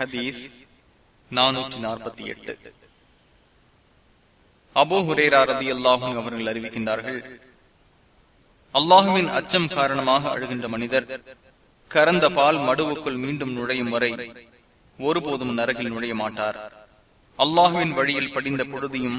ஹதீஸ் நானூற்றி நாற்பத்தி எட்டு. அபோ ஹுரேரா ரதி அல்லாஹும் அவர்கள் அறிவிக்கின்றார்கள் அல்லாஹுவின் அச்சம் காரணமாக அழுகின்ற மனிதர் கறந்த பால் மடுவுக்குள் மீண்டும் நுழையும் வரை ஒருபோதும் நரகில் நுழைய மாட்டார். அல்லாஹுவின் வழியில் படிந்த பொழுதியும்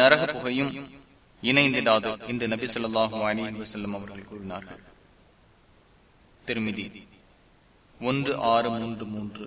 நரக புகையும் இணைந்திடாது என்று நபி சொல்லாஹு அலி வசல்லம் அவர்கள் கூறினார்கள். திருமிதி ஒன்று ஆறு மூன்று மூன்று.